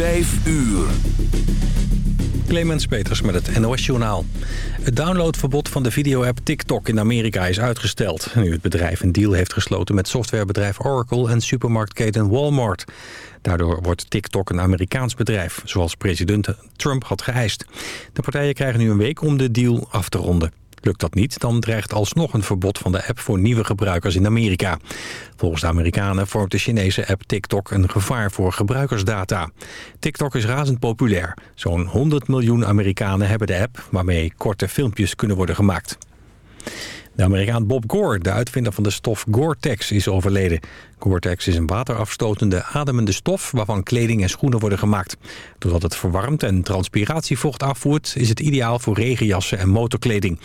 Vijf uur. Clemens Peters met het NOS-journaal. Het downloadverbod van de video-app TikTok in Amerika is uitgesteld... nu het bedrijf een deal heeft gesloten met softwarebedrijf Oracle... en supermarktketen Walmart. Daardoor wordt TikTok een Amerikaans bedrijf... zoals president Trump had geëist. De partijen krijgen nu een week om de deal af te ronden. Lukt dat niet, dan dreigt alsnog een verbod van de app voor nieuwe gebruikers in Amerika. Volgens de Amerikanen vormt de Chinese app TikTok een gevaar voor gebruikersdata. TikTok is razend populair. Zo'n 100 miljoen Amerikanen hebben de app, waarmee korte filmpjes kunnen worden gemaakt. De Amerikaan Bob Gore, de uitvinder van de stof Gore-Tex, is overleden. Gore-Tex is een waterafstotende, ademende stof waarvan kleding en schoenen worden gemaakt. Doordat het verwarmt en transpiratievocht afvoert, is het ideaal voor regenjassen en motorkleding.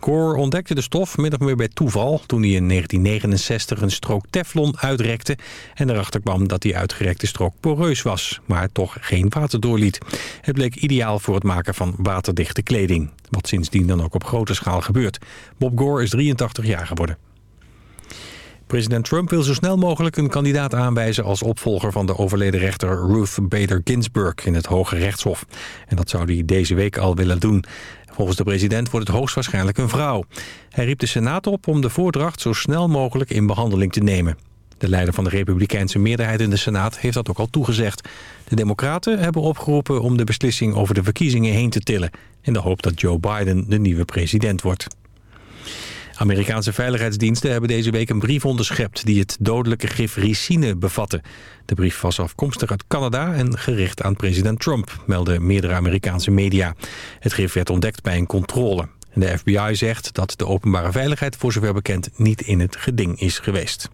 Gore ontdekte de stof min of meer bij toeval toen hij in 1969 een strook teflon uitrekte en erachter kwam dat die uitgerekte strook poreus was, maar toch geen water doorliet. Het bleek ideaal voor het maken van waterdichte kleding, wat sindsdien dan ook op grote schaal gebeurt. Bob Gore is 83 jaar geworden. President Trump wil zo snel mogelijk een kandidaat aanwijzen... als opvolger van de overleden rechter Ruth Bader Ginsburg in het Hoge Rechtshof. En dat zou hij deze week al willen doen. Volgens de president wordt het hoogstwaarschijnlijk een vrouw. Hij riep de Senaat op om de voordracht zo snel mogelijk in behandeling te nemen. De leider van de republikeinse meerderheid in de Senaat heeft dat ook al toegezegd. De democraten hebben opgeroepen om de beslissing over de verkiezingen heen te tillen... in de hoop dat Joe Biden de nieuwe president wordt. Amerikaanse veiligheidsdiensten hebben deze week een brief onderschept... die het dodelijke gif ricine bevatte. De brief was afkomstig uit Canada en gericht aan president Trump... melden meerdere Amerikaanse media. Het gif werd ontdekt bij een controle. De FBI zegt dat de openbare veiligheid voor zover bekend... niet in het geding is geweest.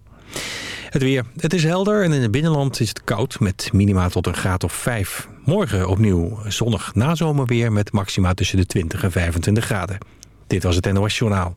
Het weer. Het is helder en in het binnenland is het koud met minima tot een graad of 5. Morgen opnieuw zonnig nazomerweer met maxima tussen de 20 en 25 graden. Dit was het NOS Journaal.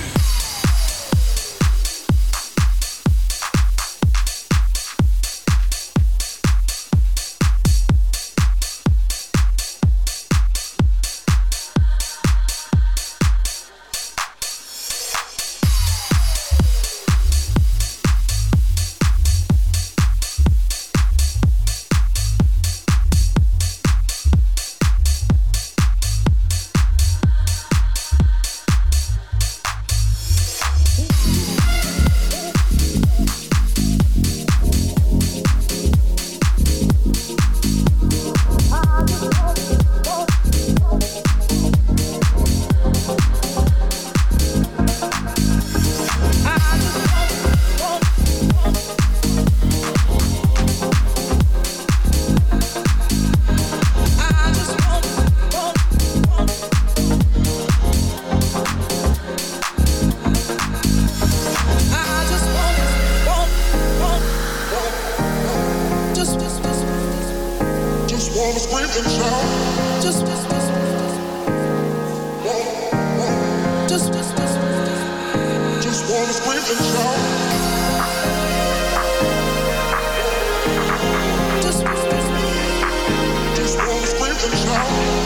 know.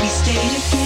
we stay together.